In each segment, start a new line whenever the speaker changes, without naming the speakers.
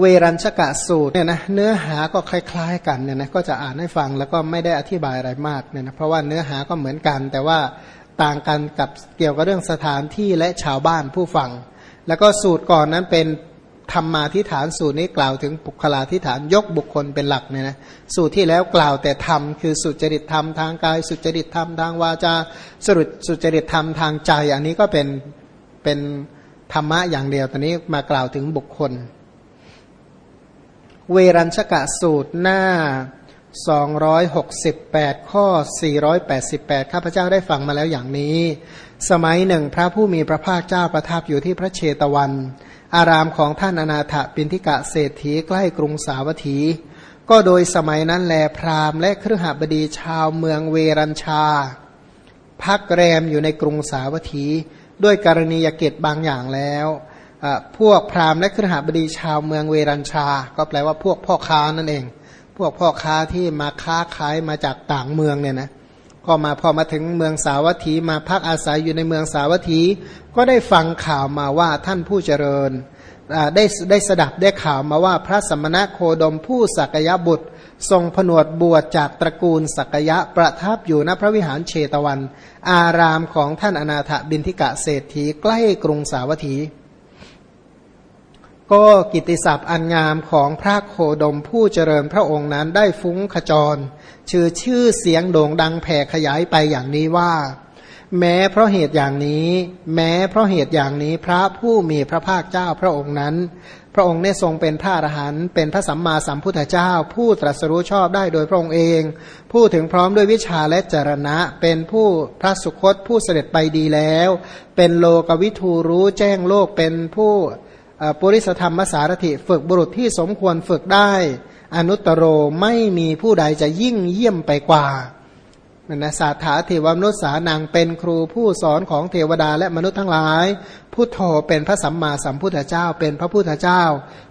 เวรัญชกะสูตรเนี่ยนะเนื้อหาก็คล้าย ๆ กันเนี่ยนะก็จะอ่านให้ฟังแล้วก็ไม่ได้อธิบายอะไรมากเนี่ยนะเพราะว่าเนื้อหาก็เหมือนกัน แต่ว่าต่างกันกับเกี่ยวกับเรื่องสถานที่และชาวบ้านผู้ฟัง แล้วก็สูตรก่อนนั้นเป็นธรรมาทิฐานสูตรนี้กล่าวถึงบุคลาทิฐานยกบุคคลเป็นหลักเนี่ยนะสูตรที่แล้วกล่าวแต่ธรรมคือสุจริตธรรมทางกาย สุจริตธรรมทางวาจาสรุปสุจริตธรรมทางใจ อันนี้ก็เป็นเป็นธรรมะอย่างเดียวตอนนี้มากล่าวถึงบุคคล เวรัญชกะสูตรหน้า 268 ข้อ 488 ข้าพเจ้าได้ฟังมาแล้วอย่างนี้ สมัยหนึ่งพระผู้มีพระภาคเจ้าประทับอยู่ที่พระเชตวัน อารามของท่านอนาถปินทิกะเศรษฐีใกล้กรุงสาวัตถี ก็โดยสมัยนั้นแลพราหมณ์และเครือหบดีชาวเมืองเวรัญชา พักแรมอยู่ในกรุงสาวัตถี ด้วยกรณียกิจบางอย่างแล้ว พวกพราหมณ์และเครือหบดีชาวเมืองเวรัญชา ก็แปลว่าพวกพ่อค้านั่นเอง พวกพ่อค้าที่มาค้าขายมาจากต่างเมืองเนี่ยนะก็มาพอมาถึงเมืองสาวัตถีมาพักอาศัยอยู่ในเมืองสาวัตถี ก็ได้ฟังข่าวมาว่าท่านผู้เจริญได้ได้สดับได้ข่าวมาว่าพระสมณะโคดมผู้สักยะบุตร ทรงผนวดบวชจากตระกูลสักยะประทับอยู่ณพระวิหารเชตวัน อารามของท่านอนาถบินทิกะเศรษฐีใกล้กรุงสาวัตถี ก็กิติศัพท์อันงามของพระโคดมผู้เจริญพระองค์นั้นได้ฟุ้งขจร ชื่อชื่อเสียงโด่งดังแผ่ขยายไปอย่างนี้ว่า แม้เพราะเหตุอย่างนี้ แม้เพราะเหตุอย่างนี้พระผู้มีพระภาคเจ้าพระองค์นั้น พระองค์ได้ทรงเป็นพระอรหันต์เป็นพระสัมมาสัมพุทธเจ้า ผู้ตรัสรู้ชอบได้โดยพระองค์เอง ผู้ถึงพร้อมด้วยวิชาและจรณะ เป็นผู้พระสุคตผู้เสด็จไปดีแล้ว เป็นโลกวิทูรู้แจ้งโลกเป็นผู้ ปุริสธรรมสารถิฝึกบุรุษที่สมควรฝึกได้ อนุตโรไม่มีผู้ใดจะยิ่งเยี่ยมไปกว่านะสาถาเทวมนุษย์สานางเป็นครูผู้สอนของเทวดาและมนุษย์ทั้งหลายพุทโธเป็นพระสัมมาสัมพุทธเจ้า เป็นพระพุทธเจ้า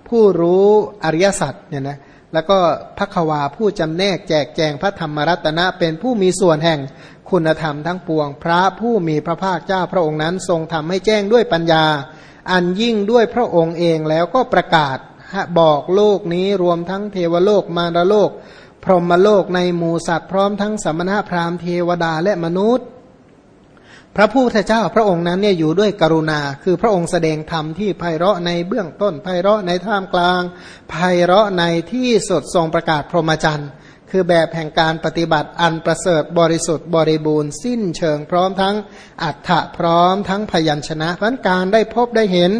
ผู้รู้อริยสัจเนี่ยนะแล้วก็พระควาผู้จำแนกแจกแจงพระธรรมรัตนะ เป็นผู้มีส่วนแห่งคุณธรรมทั้งปวง พระผู้มีพระภาคเจ้าพระองค์นั้นทรงทำให้แจ้งด้วยปัญญา อันยิ่งด้วยพระองค์เองแล้วก็ประกาศบอกโลกนี้รวมทั้งเทวโลกมารโลก พรหมโลกในหมู่สัตว์พร้อมทั้งสมณะพราหมณ์เทวดาและมนุษย์ พระผู้ทเจ้าพระองค์นั้นเนี่ยอยู่ด้วยกรุณา คือพระองค์แสดงธรรมที่ไพเราะในเบื้องต้นไพเราะในท่ามกลางไพเราะในที่สดทรงประกาศพรหมจรรย์ คือแบบแห่งการปฏิบัติอันประเสริฐบริสุทธิ์บริบูรณ์สิ้นเชิงพร้อมทั้งอัฏฐะพร้อมทั้งพยัญชนะเพราะการได้พบได้เห็น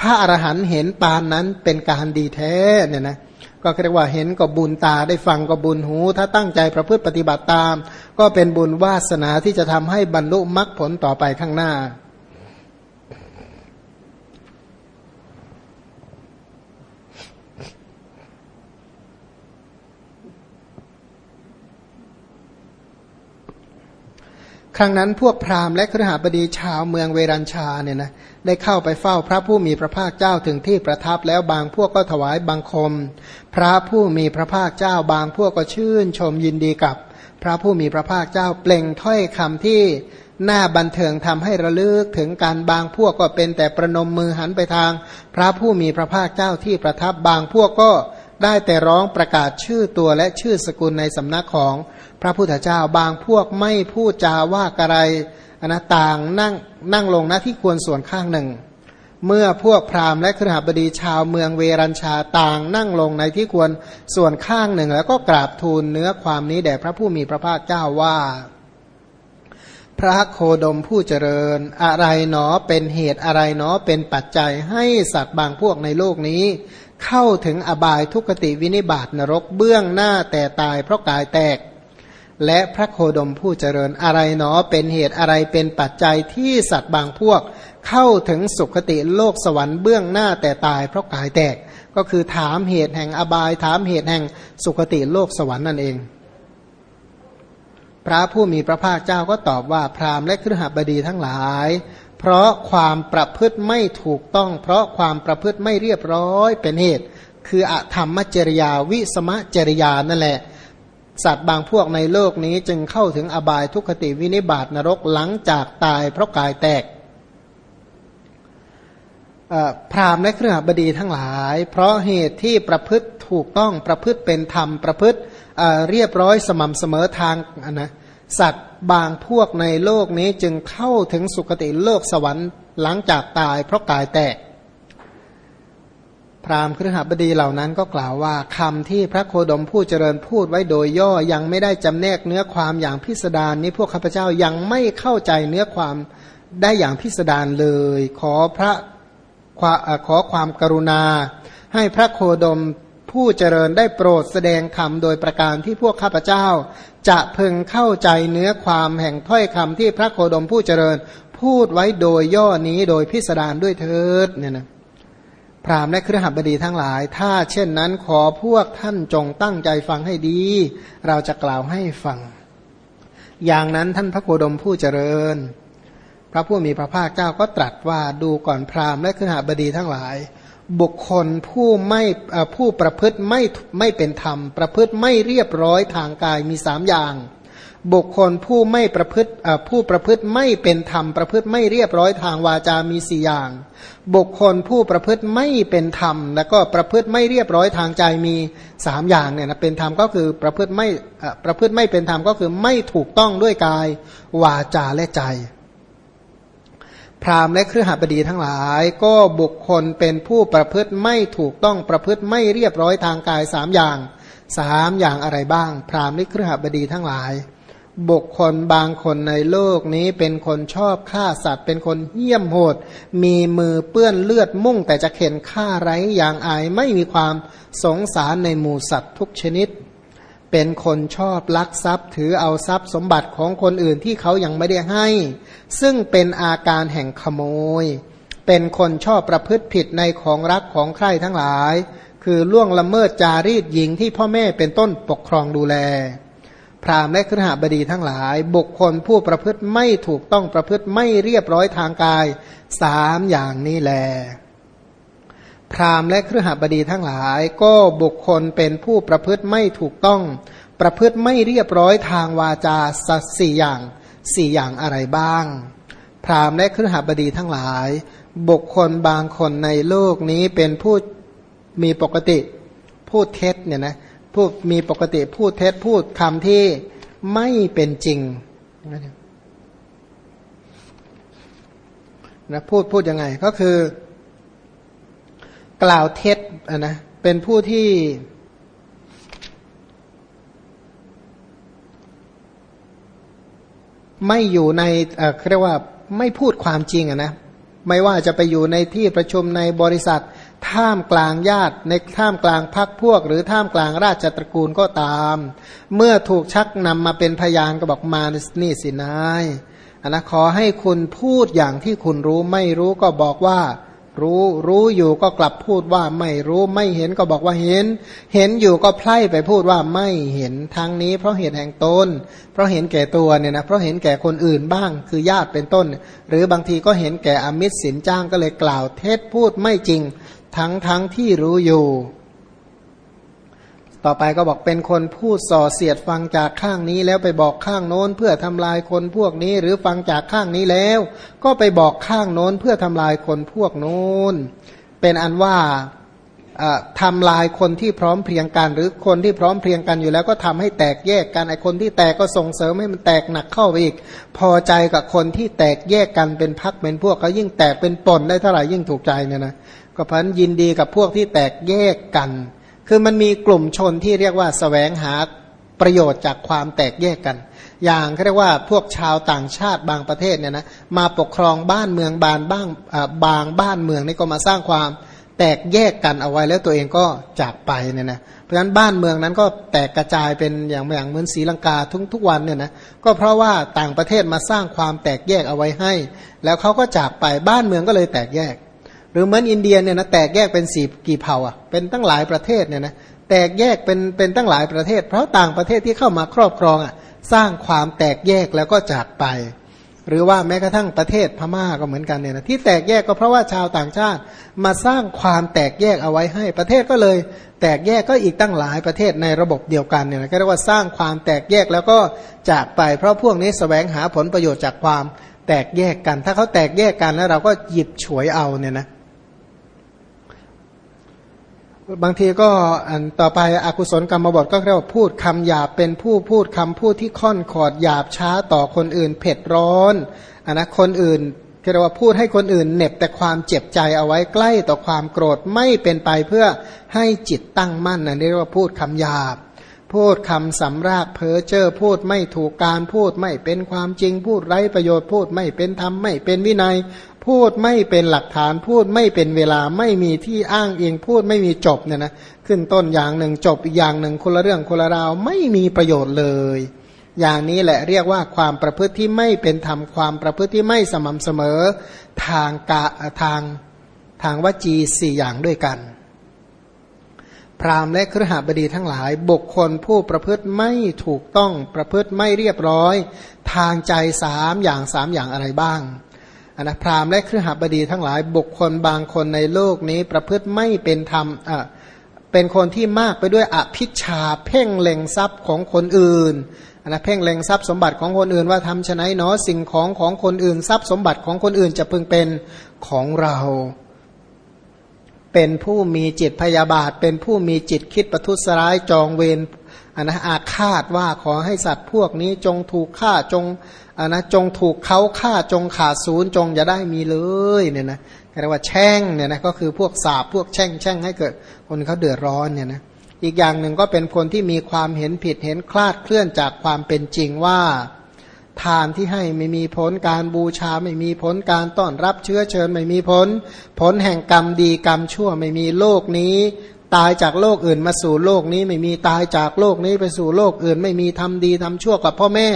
พระอรหันต์เห็นปานนั้นเป็นการดีแท้เนี่ยนะก็เรียกว่าเห็นก็บุญตาได้ฟังก็บุญหู ถ้าตั้งใจประพฤติปฏิบัติตาม ก็เป็นบุญวาสนาที่จะทำให้บรรลุมรรคผลต่อไปข้างหน้า ครั้งนั้นพวกพราหมณ์และครหบดีชาวเมืองเวรัญชาเนี่ยนะได้เข้าไปเฝ้าพระผู้มีพระภาคเจ้าถึงที่ประทับแล้วบางพวกก็ถวายบังคม พระผู้มีพระภาคเจ้าบางพวกก็ชื่นชมยินดีกับ พระผู้มีพระภาคเจ้าเปล่งถ้อยคำที่น่าบันเทิงทำให้ระลึกถึงการบางพวกก็เป็นแต่ประนมมือหันไปทาง พระผู้มีพระภาคเจ้าที่ประทับบางพวกก็ ได้แต่ร้องประกาศชื่อตัวและชื่อสกุลในสำนักของพระพุทธเจ้าบางพวกไม่พูดจาว่าอะไรนะต่างนั่งนั่งลงณที่ควรส่วนข้างหนึ่ง เมื่อพวกพราหมณ์และครหบดีชาวเมืองเวรัญชาต่างนั่งลงในที่ควรส่วนข้างหนึ่ง แล้วก็กราบทูลเนื้อความนี้แด่พระผู้มีพระภาคเจ้าว่า พระโคดมผู้เจริญ อะไรหนอเป็นเหตุอะไรหนอเป็นปัจจัยให้สัตว์บางพวกในโลกนี้ เข้าถึงอบายทุกติวินิบาตนรกเบื้องหน้าแต่ตายเพราะกายแตก และพระโคดมผู้เจริญอะไรหนอเป็นเหตุอะไรเป็นปัจจัยที่สัตว์บางพวก เข้าถึงสุคติโลกสวรรค์เบื้องหน้าแต่ตายเพราะกายแตก ก็คือถามเหตุแห่งอบายถามเหตุแห่งสุคติโลกสวรรค์นั่นเอง พระผู้มีพระภาคเจ้าก็ตอบว่าพราหมณ์และครหบดีทั้งหลาย เพราะความประพฤติไม่ถูกต้อง เพราะความประพฤติไม่เรียบร้อยเป็นเหตุ คืออธรรมจริยาวิสมจริยานั่นแหละ สัตว์บางพวกในโลกนี้จึงเข้าถึงอบายทุกขติวินิบาตนรกหลังจากตายเพราะกายแตกพราหมณ์และเครือบดีทั้งหลาย เพราะเหตุที่ประพฤติถูกต้องประพฤติเป็นธรรมประพฤติเรียบร้อยสม่ำเสมอทางนะสัตว์บางพวกในโลกนี้จึงเข้าถึงสุคติโลกสวรรค์หลังจากตายเพราะกายแตก พราหมณ์ครหบดีเหล่านั้นก็กล่าวว่าคำที่พระโคดมผู้เจริญพูดไว้โดยย่อยังไม่ได้จำแนกเนื้อความอย่างพิสดารนี้พวกข้าพเจ้ายังไม่เข้าใจเนื้อความได้อย่างพิสดารเลย ขอพระขอความกรุณา ให้พระโคดมผู้เจริญได้โปรดแสดงคำโดยประการที่พวกข้าพเจ้า จะพึงเข้าใจเนื้อความแห่งถ้อยคำที่พระโคดมผู้เจริญ พูดไว้โดยย่อนี้โดยพิสดารด้วยเถิดเนี่ยนะพรามและเครือขบดีทั้งหลาย ถ้าเช่นนั้นขอพวกท่านจงตั้งใจฟังให้ดี เราจะกล่าวให้ฟัง อย่างนั้นท่านพระโคดมผู้เจริญ พระผู้มีพระภาคเจ้าก็ตรัสว่าดูก่อนพรามและเครือขบดีทั้งหลาย บุคคลผู้ไม่ผู้ประพฤติไม่ไม่เป็นธรรม ประพฤติไม่เรียบร้อยทางกายมีสามอย่าง บุคคลผู้ไม่ประพฤติผู้ประพฤติไม่เป็นธรรม ประพฤติไม่เรียบร้อยทางวาจามีสี่อย่าง บุคคลผู้ประพฤติไม่เป็นธรรม แล้วก็ประพฤติไม่เรียบร้อยทางใจมีสามอย่างเนี่ยนะเป็นธรรมก็คือประพฤติไม่ประพฤติไม่เป็นธรรมก็คือไม่ถูกต้องด้วยกาย วาจาและใจ พราหมณ์และเครือหบดีทั้งหลาย ก็บุคคลเป็นผู้ประพฤติไม่ถูกต้องประพฤติไม่เรียบร้อยทางกายสามอย่างสามอย่างอะไรบ้าง พราหมณ์และเครือหบดีทั้งหลาย บุคคลบางคนในโลกนี้เป็นคนชอบฆ่าสัตว์ เป็นคนเหี้ยมโหด มีมือเปื้อนเลือดมุ่งแต่จะเข็นฆ่าไร้อย่างอายไม่มีความสงสารในหมู่สัตว์ทุกชนิด เป็นคนชอบลักทรัพย์ ถือเอาทรัพย์สมบัติของคนอื่นที่เขายังไม่ได้ให้ ซึ่งเป็นอาการแห่งขโมย เป็นคนชอบประพฤติผิดในของรักของใครทั้งหลาย คือล่วงละเมิดจารีตหญิงที่พ่อแม่เป็นต้นปกครองดูแล พรามและครหบดีทั้งหลาย บุคคลผู้ประพฤติไม่ถูกต้องประพฤติไม่เรียบร้อยทางกายสามอย่างนี้แล พราหมณ์และเครือหบดีทั้งหลาย ก็บุคคลเป็นผู้ประพฤติไม่ถูกต้อง ประพฤติไม่เรียบร้อยทางวาจาสัสี่อย่างสี่อย่างอะไรบ้าง พราหมณ์และเครือหบดีทั้งหลาย บุคคลบางคนในโลกนี้เป็นผู้มีปกติพูดเท็จเนี่ยนะพูดมีปกติพูดเท็จพูดคำที่ไม่เป็นจริงนะพูดพูดยังไงก็คือ กล่าวเท็จนะเป็นผู้ที่ไม่อยู่ในเรียกว่าไม่พูดความจริงอะนะไม่ว่าจะไปอยู่ในที่ประชุมในบริษัท ท่ามกลางญาติ ในท่ามกลางพักพวก หรือท่ามกลางราชตระกูลก็ตาม เมื่อถูกชักนำมาเป็นพยานก็บอกมานี่สินายนนะขอให้คุณพูดอย่างที่คุณรู้ไม่รู้ก็บอกว่า รู้รู้อยู่ก็กลับพูดว่าไม่รู้ไม่เห็นก็บอกว่าเห็น เห็นอยู่ก็ไพล่ไปพูดว่าไม่เห็นทางนี้ เพราะเหตุแห่งตนเพราะเห็นแก่ตัวเนี่ยนะเพราะเห็นแก่คนอื่นบ้าง คือญาติเป็นต้น หรือบางทีก็เห็นแก่อมิตรสินจ้างก็เลยกล่าวเท็จพูดไม่จริง ทั้งทั้งที่รู้อยู่ ต่อไปก็บอกเป็นคนพูดส่อเสียดฟังจากข้างนี้แล้วไปบอกข้างโน้นเพื่อทำลายคนพวกนี้ หรือฟังจากข้างนี้แล้ว ก็ไปบอกข้างโน้นเพื่อทำลายคนพวกโน้น เป็นอันว่าทำลายคนที่พร้อมเพรียงกัน หรือคนที่พร้อมเพรียงกันอยู่แล้วก็ทำให้แตกแยกกันไอคนที่แตกก็ส่งเสริมให้มันแตกหนักเข้าไปอีก พอใจกับคนที่แตกแยกกันเป็นพักเป็นพวกก็ยิ่งแตกเป็นปนได้เท่าไหร่ยิ่งถูกใจเนี่ยนะก็พันยินดีกับพวกที่แตกแยกกัน คือมันมีกลุ่มชนที่เรียกว่าสแสวงหาประโยชน์จากความแตกแยกกัน อย่างเรียกว่าพวกชาวต่างชาติบางประเทศเนี่ยนะมาปกครองบ้านเมืองบานบ้างบางบ้านเมืองนี่ก็มาสร้างความแตกแยกกันเอาไว้แล้วตัวเองก็จากไปเนี่ยนะเพราะฉะนั้นบ้านเมืองนั้นก็แตกกระจายเป็นอย่างอย่างเหมือนศรีลังกาทุกทุกวันเนี่ยนะก็เพราะว่าต่างประเทศมาสร้างความแตกแยกเอาไว้ให้ แล้วเขาก็จากไปบ้านเมืองก็เลยแตกแยก รือเหมือนอินเดียเนี่ยนะแตกแยกเป็นสี่กี่เผ่าอะเป็นตั้งหลายประเทศเนี่ยนะแตกแยกเป็นเป็นตั้งหลายประเทศ เพราะต่างประเทศที่เข้ามาครอบครองอะสร้างความแตกแยกแล้วก็จากไป หรือว่าแม้กระทั่งประเทศพม่าก็เหมือนกันเนี่ยนะที่แตกแยกก็เพราะว่าชาวต่างชาติมาสร้างความแตกแยกเอาไว้ให้ประเทศก็เลย แตกแยกก็อีกตั้งหลายประเทศในระบบเดียวกันเนี่ยนะก็เรียกว่าสร้างความแตกแยกแล้วก็จากไป เพราะพวกนี้สแสวงหาผลประโยชน์จากความแตกแยกกัน ถ้าเขาแตกแยกกันแล้วเราก็หยิบฉวยเอาเนี่ยนะ บางทีก็อันต่อไปอกุศลกรรมบทก็เรียกว่าพูดคำหยาบเป็นผู้พูดคำพูดที่ค่อนขอดหยาบช้าต่อคนอื่นเผ็ดร้อนอันนะคนอื่นเรียกว่าพูดให้คนอื่นเหน็บแต่ความเจ็บใจเอาไว้ใกล้ต่อความโกรธไม่เป็นไปเพื่อให้จิตตั้งมั่นนะเรียกว่าพูดคำหยาบ พูดคำสำรากเพ้อเจ้อพูดไม่ถูกการพูดไม่เป็นความจริงพูดไร้ประโยชน์พูดไม่เป็นธรรมไม่เป็นวินัย พูดไม่เป็นหลักฐานพูดไม่เป็นเวลาไม่มีที่อ้างเองพูดไม่มีจบเนี่ยนะขึ้นต้นอย่างหนึ่งจบอีกอย่างหนึ่งคนละเรื่องคนละราวไม่มีประโยชน์เลย อย่างนี้แหละเรียกว่าความประพฤติที่ไม่เป็นธรรมความประพฤติที่ไม่สม่ำเสมอทางกะทางทางวจีสี่อย่างด้วยกัน พราหมณ์และครหบดีทั้งหลาย บุคคลผู้ประพฤติไม่ถูกต้องประพฤติไม่เรียบร้อย ทางใจสามอย่างสามอย่างอะไรบ้าง อนะพราหมณ์และครือหบดีทั้งหลายบุคคลบางคนในโลกนี้ประพฤติไม่เป็นธรรมอะเป็นคนที่มากไปด้วยอภิชาเพ่งเล็งทรัพย์ของคนอื่นนะเพ่งเล็งทรัพย์สมบัติของคนอื่นว่าทำชนะเนาะสิ่งของของคนอื่น ทรัพย์สมบัติของคนอื่นจะพึงเป็นของเรา เป็นผู้มีจิตพยาบาท เป็นผู้มีจิตคิดประทุษร้ายจองเวร อันนะอาฆาตว่าขอให้สัตว์พวกนี้จงถูกฆ่าจงอันนะจงถูกเขาฆ่าจงขาดศูนย์จงอย่าได้มีเลยเนี่ยนะเรียกว่าแช่งเนี่ยนะก็คือพวกสาบพวกแช่งแช่งให้เกิดคนเขาเดือดร้อนเนี่ยนะอีกอย่างหนึ่งก็เป็นคนที่มีความเห็นผิดเห็นคลาดเคลื่อนจากความเป็นจริงว่า ทานที่ให้ไม่มีผลการบูชาไม่มีผลการต้อนรับเชื้อเชิญไม่มีผล ผลแห่งกรรมดีกรรมชั่วไม่มีโลกนี้ ตายจากโลกอื่นมาสู่โลกนี้ไม่มีตายจากโลกนี้ไปสู่โลกอื่น ไม่มีทำดีทำชั่วกับพ่อแม่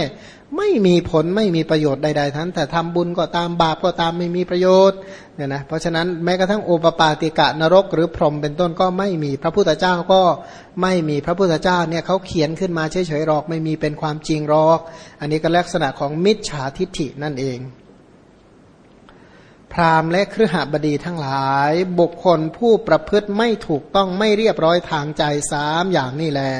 ไม่มีผลไม่มีประโยชน์ใดๆทั้งแต่ทำบุญก็ตามบาปก็ตามไม่มีประโยชน์เนี่ยนะเพราะฉะนั้นแม้กระทั่งโอปปาติกะนรกหรือพรหมเป็นต้นก็ไม่มีพระพุทธเจ้าก็ไม่มีพระพุทธเจ้าเนี่ยเขาเขียนขึ้นมาเฉยๆหรอกไม่มีเป็นความจริงหรอก อันนี้ก็ลักษณะของมิจฉาทิฏฐินั่นเอง พราหมณ์และเครือหบดีทั้งหลาย บุคคลผู้ประพฤติไม่ถูกต้องไม่เรียบร้อยทางใจสามอย่างนี่แหละ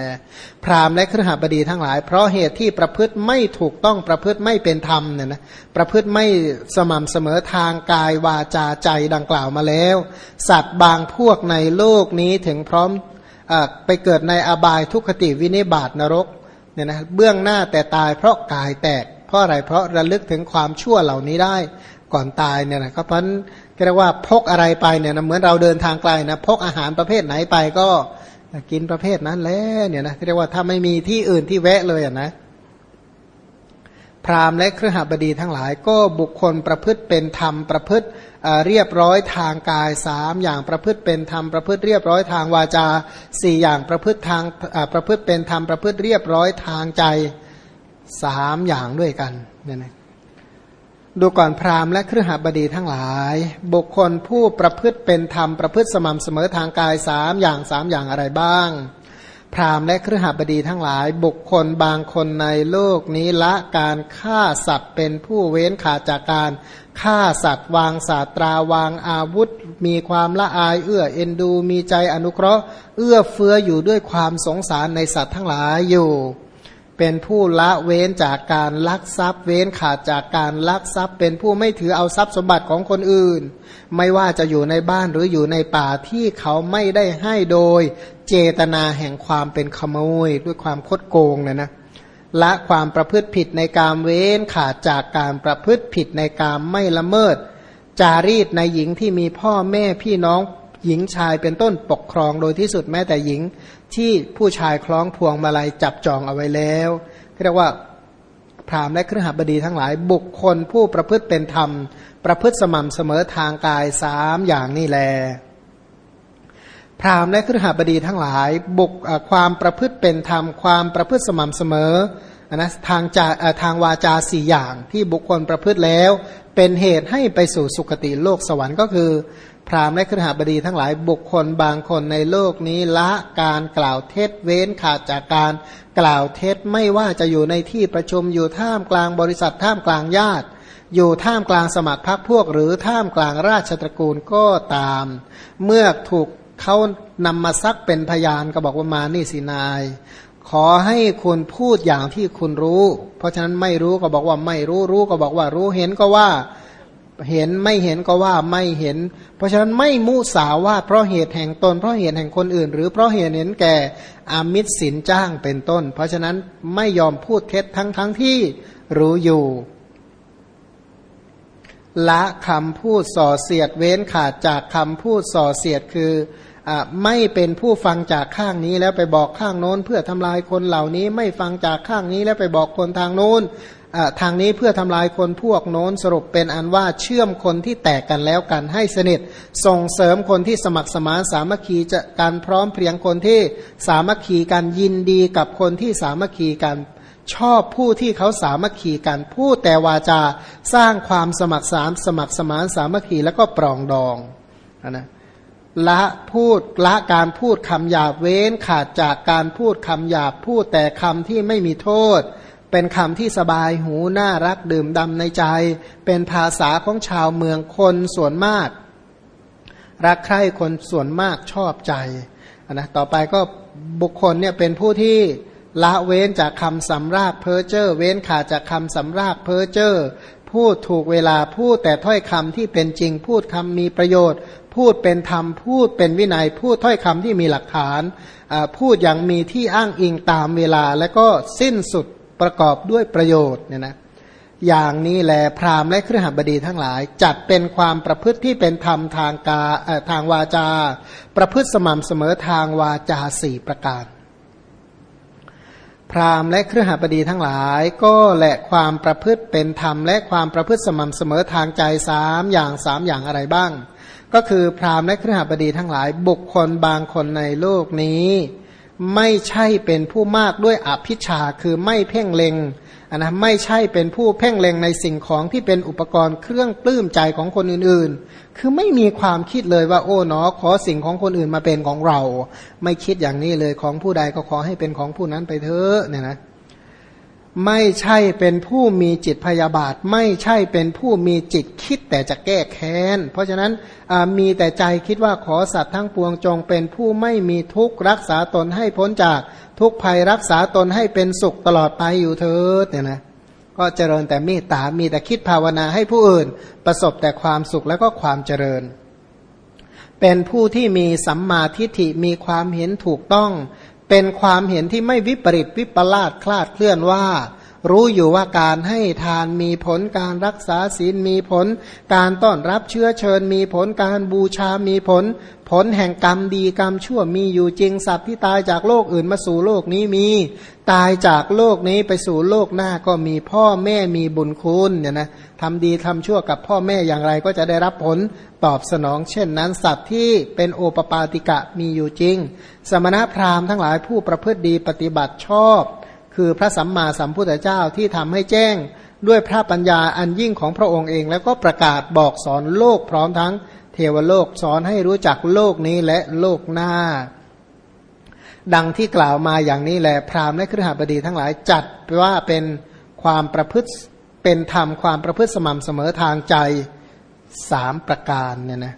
พราหมณ์และเครือหบดีทั้งหลาย เพราะเหตุที่ประพฤติไม่ถูกต้องประพฤติไม่เป็นธรรมเนี่ยนะประพฤติไม่สม่ำเสมอทางกายวาจาใจดังกล่าวมาแล้ว สัตว์บางพวกในโลกนี้ถึงพร้อมอไปเกิดในอบายทุกขติวินิบาตนรกเนี่ยนะเบื้องหน้าแต่ตายเพราะกายแตกเพราะอะไรเพราะระลึกถึงความชั่วเหล่านี้ได้ ก่อนตายเนี่ยนะก็เพราะเรียกว่าพกอะไรไปเนี่ยนะเหมือนเราเดินทางไกลนะพกอาหารประเภทไหนไปก็กินประเภทนั้นแหละเนี่ยนะเรียกว่าถ้าไม่มีที่อื่นที่แวะเลยอะนะพราหมณ์และเครือหบดีทั้งหลาย ก็บุคคลประพฤติเป็นธรรมประพฤติเรียบร้อยทางกายสามอย่างประพฤติเป็นธรรมประพฤติเรียบร้อยทางวาจาสี่อย่างประพฤติทางประพฤติเป็นธรรมประพฤติเรียบร้อยทางใจสามอย่างด้วยกันเนี่ยนะ ดูก่อนพราหมณ์และเครือหบดีทั้งหลาย บุคคลผู้ประพฤติเป็นธรรมประพฤติสม่ำเสมอทางกายสามอย่างสามอย่างอะไรบ้าง พราหมณ์และเครือหบดีทั้งหลาย บุคคลบางคนในโลกนี้ละการฆ่าสัตว์เป็นผู้เว้นขาดจากการฆ่าสัตว์วางศาสตราวางอาวุธ มีความละอายเอื้อเอ็นดู มีใจอนุเคราะห์ เอื้อเฟื้ออยู่ด้วยความสงสารในสัตว์ทั้งหลายอยู่ เป็นผู้ละเว้นจากการลักทรัพย์ เว้นขาดจากการลักทรัพย์ เป็นผู้ไม่ถือเอาทรัพย์สมบัติของคนอื่น ไม่ว่าจะอยู่ในบ้านหรืออยู่ในป่าที่เขาไม่ได้ให้โดยเจตนาแห่งความเป็นขโมยด้วยความคดโกงเนะนะละความประพฤติผิดในการเว้นขาดจากการประพฤติผิดในการไม่ละเมิด จารีตในหญิงที่มีพ่อแม่พี่น้องหญิงชายเป็นต้นปกครองโดยที่สุดแม้แต่หญิง ที่ผู้ชายคล้องพวงมาลัยจับจองเอาไว้แล้วเรียกว่าพราหมณ์และเครือขบดีทั้งหลายบุคคลผู้ประพฤติเป็นธรรม ประพฤติสม่ำเสมอทางกายสามอย่างนี่แล พราหมณ์และเครือขบดีทั้งหลายบุคความประพฤติเป็นธรรม ความประพฤติสม่ำเสมอ นะทางจาทางวาจาสี่อย่างที่บุคคลประพฤติแล้ว เป็นเหตุให้ไปสู่สุคติโลกสวรรค์ก็คือ พรามและครหบดีทั้งหลายบุคคลบางคนในโลกนี้ละการกล่าวเท็จเว้นขาดจากการกล่าวเท็จไม่ว่าจะอยู่ในที่ประชุมอยู่ท่ามกลางบริษัทท่ามกลางญาติอยู่ท่ามกลางสมัครพรรคพวก หรือท่ามกลางราชตระกูลก็ตาม เมื่อถูกเขานำมาซักเป็นพยานก็บอกว่ามานี่สินาย ขอให้คุณพูดอย่างที่คุณรู้ เพราะฉะนั้นไม่รู้ก็บอกว่าไม่รู้รู้ก็บอกว่ารู้เห็นก็ว่าเห็นไม่เห็นก็ว่าไม่เห็น เพราะฉะนั้นไม่มุสาวาทเพราะเหตุแห่งตนเพราะเหตุแห่งคนอื่น หรือเพราะเหตุเห็นแก่อามิตรสินจ้างเป็นต้น เพราะฉะนั้นไม่ยอมพูดเท็จทั้งทั้งที่รู้อยู่ละคำพูดส่อเสียดเว้นขาดจากคำพูดส่อเสียดคือ ไม่เป็นผู้ฟังจากข้างนี้แล้วไปบอกข้างโน้น เพื่อทำลายคนเหล่านี้ ไม่ฟังจากข้างนี้แล้วไปบอกคนทางโน้นทางนี้เพื่อทำลายคนพวกโน้นสรุปเป็นอันว่าเชื่อมคนที่แตกกันแล้วกันให้สนิท ส่งเสริมคนที่สมัครสมานสามัคคีจะการพร้อมเพรียงคนที่สามัคคีกันยินดีกับคนที่สามัคคีกันชอบผู้ที่เขาสามัคคีกันพูดแต่วาจาสร้างความสมัครสามสมัครสมานสามัคคีแล้วก็ปรองดองนะ ละพูดละการพูดคำหยาบเว้นขาดจากการพูดคำหยาบพูดแต่คำที่ไม่มีโทษ เป็นคำที่สบายหูน่ารักดื่มดำในใจ เป็นภาษาของชาวเมืองคนส่วนมาก รักใคร่คนส่วนมากชอบใจนะต่อไปก็บุคคลเนี่ยเป็นผู้ที่ละเว้นจากคำสำรากเพ้อเจ้อเว้นขาดจากคำสำรากเพ้อเจ้อ พูดถูกเวลาพูดแต่ถ้อยคำที่เป็นจริง พูดคำมีประโยชน์ พูดเป็นธรรม พูดเป็นวินัย พูดถ้อยคำที่มีหลักฐานพูดอย่างมีที่อ้างอิงตามเวลา และก็สิ้นสุดประกอบด้วยประโยชน์เนี่ยนะอย่างนี้แหละพราหมณ์และเครือขบดีทั้งหลาย จัดเป็นความประพฤติที่เป็นธรรมทางกาทางวาจา ประพฤติสม่ำเสมอทางวาจาสี่ประการ พราหมณ์และเครือหบดีทั้งหลาย ก็แหละความประพฤติเป็นธรรม และความประพฤติสม่ำเสมอทางใจสามอย่างสามอย่างอะไรบ้าง ก็คือพราหมณ์และเครือหบดีทั้งหลาย บุคคลบางคนในโลกนี้ ไม่ใช่เป็นผู้มากด้วยอภิชาคือไม่เพ่งเล็งนนะไม่ใช่เป็นผู้เพ่งเล็งในสิ่งของที่เป็นอุปกรณ์เครื่องปลื้มใจของคนอื่นๆ คือไม่มีความคิดเลยว่าโอ้เนอขอสิ่งของคนอื่นมาเป็นของเรา ไม่คิดอย่างนี้เลยของผู้ใดก็ขอให้เป็นของผู้นั้นไปเถอะเนี่ยนะไม่ใช่เป็นผู้มีจิตพยาบาท ไม่ใช่เป็นผู้มีจิตคิดแต่จะแก้แค้น เพราะฉะนั้นมีแต่ใจคิดว่าขอสัตว์ทั้งปวงจงเป็นผู้ไม่มีทุกข์รักษาตนให้พ้นจากทุกภัยรักษาตนให้เป็นสุขตลอดไปอยู่เถิดเนี่ยนะ ก็เจริญแต่เมตตา มีแต่คิดภาวนาให้ผู้อื่นประสบแต่ความสุขแล้วก็ความเจริญ เป็นผู้ที่มีสัมมาทิฏฐิมีความเห็นถูกต้อง เป็นความเห็นที่ไม่วิปริตวิปลาสคลาดเคลื่อนว่า รู้อยู่ว่าการให้ทานมีผลการรักษาศีลมีผล การต้อนรับเชื้อเชิญมีผลการบูชามีผล ผลแห่งกรรมดีกรรมชั่วมีอยู่จริงสัตว์ที่ตายจากโลกอื่นมาสู่โลกนี้มี ตายจากโลกนี้ไปสู่โลกหน้าก็มีพ่อแม่มีบุญคุณเนี่ยนะทำดีทำชั่วกับพ่อแม่อย่างไรก็จะได้รับผลตอบสนอง เช่นนั้นสัตว์ที่เป็นโอปปาติกะมีอยู่จริง สมณพราหมณ์ทั้งหลายผู้ประพฤติดีปฏิบัติชอบ คือพระสัมมาสัมพุทธเจ้าที่ทำให้แจ้งด้วยพระปัญญาอันยิ่งของพระองค์เอง แล้วก็ประกาศบอกสอนโลกพร้อมทั้ง เทวโลกสอนให้รู้จักโลกนี้และโลกหน้า ดังที่กล่าวมาอย่างนี้แหละพราหมณ์และครหบดีทั้งหลายจัดว่าเป็นความประพฤติเป็นธรรมความประพฤติสม่ำเสมอทางใจสามประการเนี่ยนะ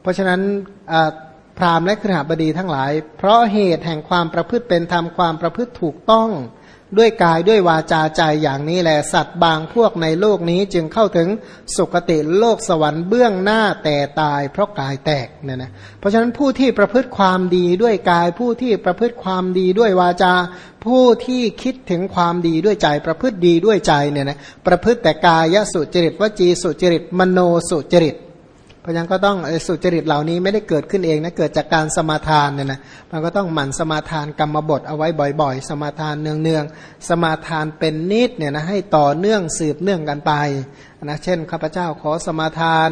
เพราะฉะนั้นพราหมณ์และครหบดีทั้งหลาย เพราะเหตุแห่งความประพฤติเป็นธรรมความประพฤติถูกต้อง ด้วยกายด้วยวาจาใจอย่างนี้แหละสัตว์บางพวกในโลกนี้จึงเข้าถึงสุคติโลกสวรรค์เบื้องหน้าแต่ตาย เพราะกายแตกเนี่ยนะเพราะฉะนั้นผู้ที่ประพฤติความดีด้วยกายผู้ที่ประพฤติความดีด้วยวาจา ผู้ที่คิดถึงความดีด้วยใจประพฤติดีด้วยใจเนี่ยนะประพฤติแต่กายสุจริตวจีสุจริตมโนสุจริต เพราะฉะนั้นก็ต้องสุจริตเหล่านี้ไม่ได้เกิดขึ้นเองนะเกิดจากการสมาทานเนี่ยนะมันก็ต้องหมั่นสมาทานกรรมบทเอาไว้บ่อย ๆ สมาทานเนืองๆสมาทานเป็นนิดเนี่ยนะให้ต่อเนื่องสืบเนื่องกันไปนะเช่นข้าพเจ้าขอสมาทาน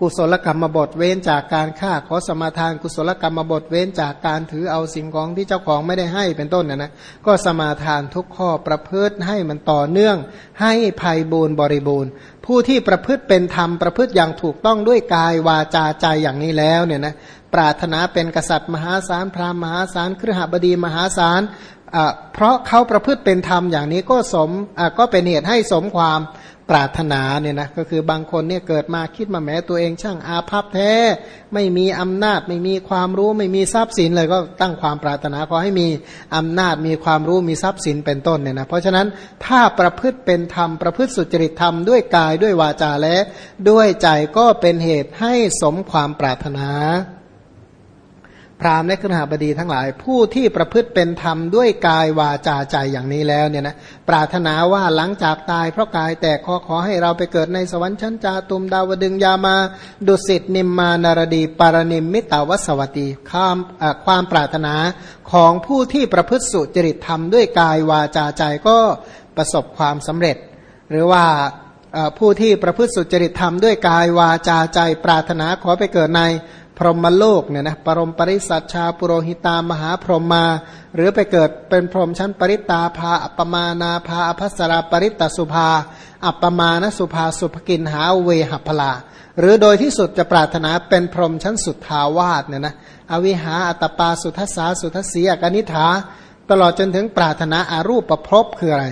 กุศลกรรมบทเว้นจากการฆ่าขอสมาทาน กุศลกรรมบทเว้นจากการถือเอาสิ่งของที่เจ้าของไม่ได้ให้เป็นต้นนะนะก็สมาทานทุกข้อประพฤติให้มันต่อเนื่อง ให้ภัยบูรบริบูรณ์ ผู้ที่ประพฤติเป็นธรรมประพฤติอย่างถูกต้องด้วยกายวาจาใจอย่างนี้แล้วเนี่ยนะปรารถนาเป็นกษัตริย์มหาศาลพราหมณ์มหาศาลเครือหบดีมหาศาลเพราะเขาประพฤติเป็นธรรมอย่างนี้ก็สมก็เป็นเหตุให้สมความ ปรารถนาเนี่ยนะก็คือบางคนเนี่ยเกิดมาคิดมาแม้ตัวเองช่างอาภัพแท้ ไม่มีอำนาจ ไม่มีความรู้ไม่มีทรัพย์สินเลยก็ตั้งความปรารถนาขอให้มีอำนาจมีความรู้มีทรัพย์สินเป็นต้นเนี่ยนะเพราะฉะนั้นถ้าประพฤติเป็นธรรมประพฤติสุจริตธรรมด้วยกายด้วยวาจาและด้วยใจก็เป็นเหตุให้สมความปรารถนา พราหมณ์และขณาบดีทั้งหลาย ผู้ที่ประพฤติเป็นธรรมด้วยกายวาจาใจอย่างนี้แล้วเนี่ยนะปรารถนาว่าหลังจากตายเพราะกายแต่ขอขอให้เราไปเกิดในสวรรค์ชั้นจาตุมดาวดึงยามา ดุสิตนิมมานารดี ปารณิมมิตาวสวัตีความความปรารถนาของผู้ที่ประพฤติสุจริตธรรมด้วยกายวาจาใจก็ประสบความสำเร็จ หรือว่าผู้ที่ประพฤติสุจริตธรรมด้วยกายวาจาใจ ปรารถนาขอไปเกิดใน พรหมโลกเนี่ยนะปรมปริสัชชาปุโรหิตามหาพรหมมา หรือไปเกิดเป็นพรหมชั้นปริตาภาอัปมานาภาอภัสราปริตตสุภา อัปมาณสุภาสุภกินหาเวหัพลา หรือโดยที่สุดจะปรารถนาเป็นพรหมชั้นสุดทาวาสเนี่ยนะอวิหาอัตปาสุทัสสาสุทัสสีอกนิฐาตลอดจนถึงปรารถนาอารูปประพบคืออะไร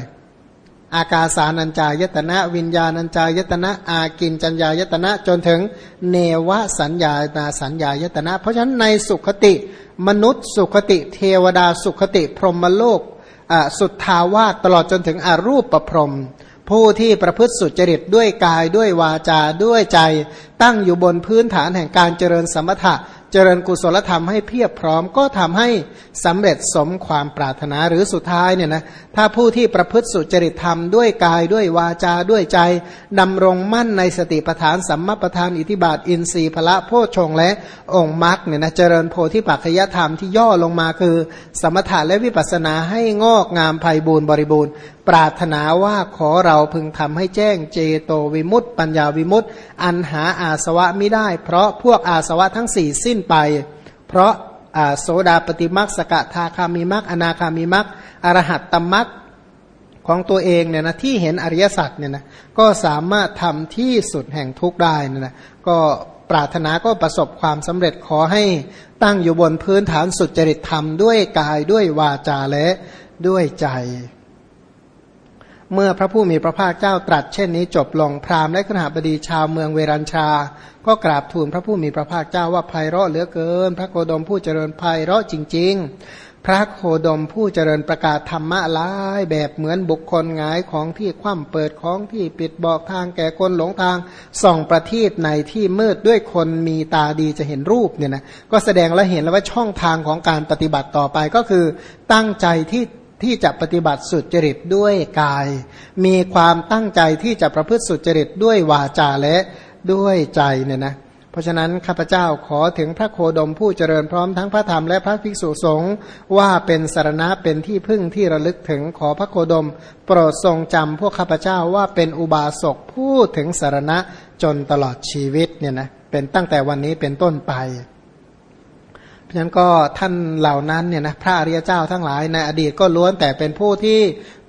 อากาสานัญจายตนะ วิญญาณัญจายตนะ อากินจัญญายตนะ จนถึงเนวสัญญานาสัญญายตนะ เพราะฉะนั้นในสุขติ มนุษย์สุขติ เทวดาสุขติ พรหมโลกสุดทาวาตลอดจนถึงอรูปประพรมผู้ที่ประพฤติสุจริตด้วยกายด้วยวาจาด้วยใจ ตั้งอยู่บนพื้นฐานแห่งการเจริญสมถะ เจริญกุศลธรรมให้เพียบพร้อมก็ทำให้สำเร็จสมความปรารถนาหรือสุดท้ายเนี่ยนะถ้าผู้ที่ประพฤติสุจริตธรรมด้วยกายด้วยวาจาด้วยใจดำรงมั่นในสติปัฏฐานสัมมาปัฏฐานอิทิบาทอินทรีย์พละโพชงและองค์มรรคเนี่ยนะเจริญโพธิปัจจยธรรมที่ย่อลงมาคือ สมถะและวิปัสสนาให้งอกงามไพ่บูรณ์บริบูรณ์ ปรารถนาว่าขอเราพึงทำให้แจ้งเจโตวิมุตต์ปัญญาวิมุตต์อันหาอาสวะไม่ได้ เพราะพวกอาสวะทั้งสี่สิ้นไป เพราะโสดาปฏิมักสกทาคามิมักอนาคามิมักอรหัตตมักของตัวเองเนี่ยนะที่เห็นอริยสัจเนี่ยนะก็สามารถทำที่สุดแห่งทุกได้นะนะก็ปรารถนาก็ประสบความสำเร็จขอให้ตั้งอยู่บนพื้นฐานสุจริตธรรมด้วยกายด้วยวาจาและด้วยใจ เมื่อพระผู้มีพระภาคเจ้าตรัสเช่นนี้จบลงพราหมณ์และขณะบดีชาวเมืองเวรัญชา ก็กราบทูลพระผู้มีพระภาคเจ้าว่าไพเราะเหลือเกิน พระโคดมผู้เจริญไพเราะจริง ๆ พระโคดมผู้เจริญประกาศธรรมะลายแบบเหมือนบุคคลงายของที่คว่ำเปิดของที่ปิดบอกทางแก่คนหลงทางส่องประทีปในที่มืดด้วยคนมีตาดีจะเห็นรูปเนี่ยนะก็แสดงและเห็นแล้วว่าช่องทางของการปฏิบัติต่อไปก็คือตั้งใจที่ ที่จะปฏิบัติสุจริตด้วยกาย มีความตั้งใจที่จะประพฤติสุจริตด้วยวาจาและด้วยใจเนี่ยนะเพราะฉะนั้นข้าพเจ้าขอถึงพระโคดมผู้เจริญพร้อมทั้งพระธรรมและพระภิกษุสงฆ์ว่าเป็นสารณะเป็นที่พึ่งที่ระลึกถึงขอพระโคดม โปรดทรงจำพวกข้าพเจ้าว่าเป็นอุบาสกพูดถึงสารณะจนตลอดชีวิตเนี่ยนะเป็นตั้งแต่วันนี้เป็นต้นไป นั้นก็ท่านเหล่านั้นเนี่ยนะพระอริยเจ้าทั้งหลายในอดีตก็ล้วนแต่เป็นผู้ที่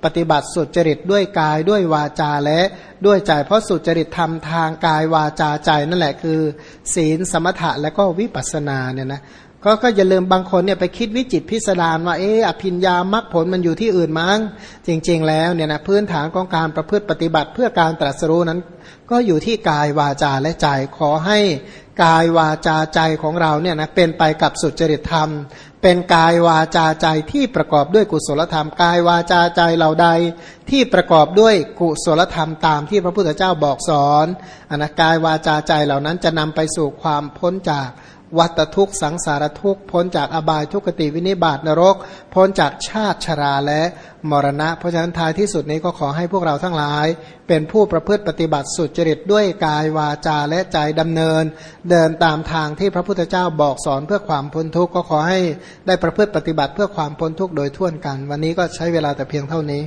ปฏิบัติสุจริตด้วยกายด้วยวาจาและด้วยใจเพราะสุจริตธรรมทางกายวาจาใจนั่นแหละคือ ศีลสมถะและก็วิปัสสนาเนี่ยนะก็ก็อย่าลืมบางคนเนี่ยไปคิดวิจิตพิสดารว่าเอออภินยามรรคผลมันอยู่ที่อื่นมั้งจริง ๆ แล้วเนี่ยนะพื้นฐานของการประพฤติปฏิบัติเพื่อการตรัสรู้นั้น ก็อยู่ที่กายวาจาและใจขอให้ กายวาจาใจของเราเนี่ยนะเป็นไปกับสุจริตธรรม เป็นกายวาจาใจที่ประกอบด้วยกุศลธรรม กายวาจาใจเหล่าใดที่ประกอบด้วยกุศลธรรมตามที่พระพุทธเจ้าบอกสอนอนะกายวาจาใจเหล่านั้นจะนำไปสู่ความพ้นจาก วัตทุกสังสารทุกพ้นจากอบายทุกติวินิบาตนรก พ้นจากชาติชราและมรณะ เพราะฉะนั้นท้ายที่สุดนี้ก็ขอให้พวกเราทั้งหลาย เป็นผู้ประพฤติปฏิบัติสุจริตด้วยกายวาจาและใจดำเนิน เดินตามทางที่พระพุทธเจ้าบอกสอนเพื่อความพ้นทุกข์ก็ขอให้ได้ประพฤติปฏิบัติเพื่อความพ้นทุกข์โดยทั่วกัน วันนี้ก็ใช้เวลาแต่เพียงเท่านี้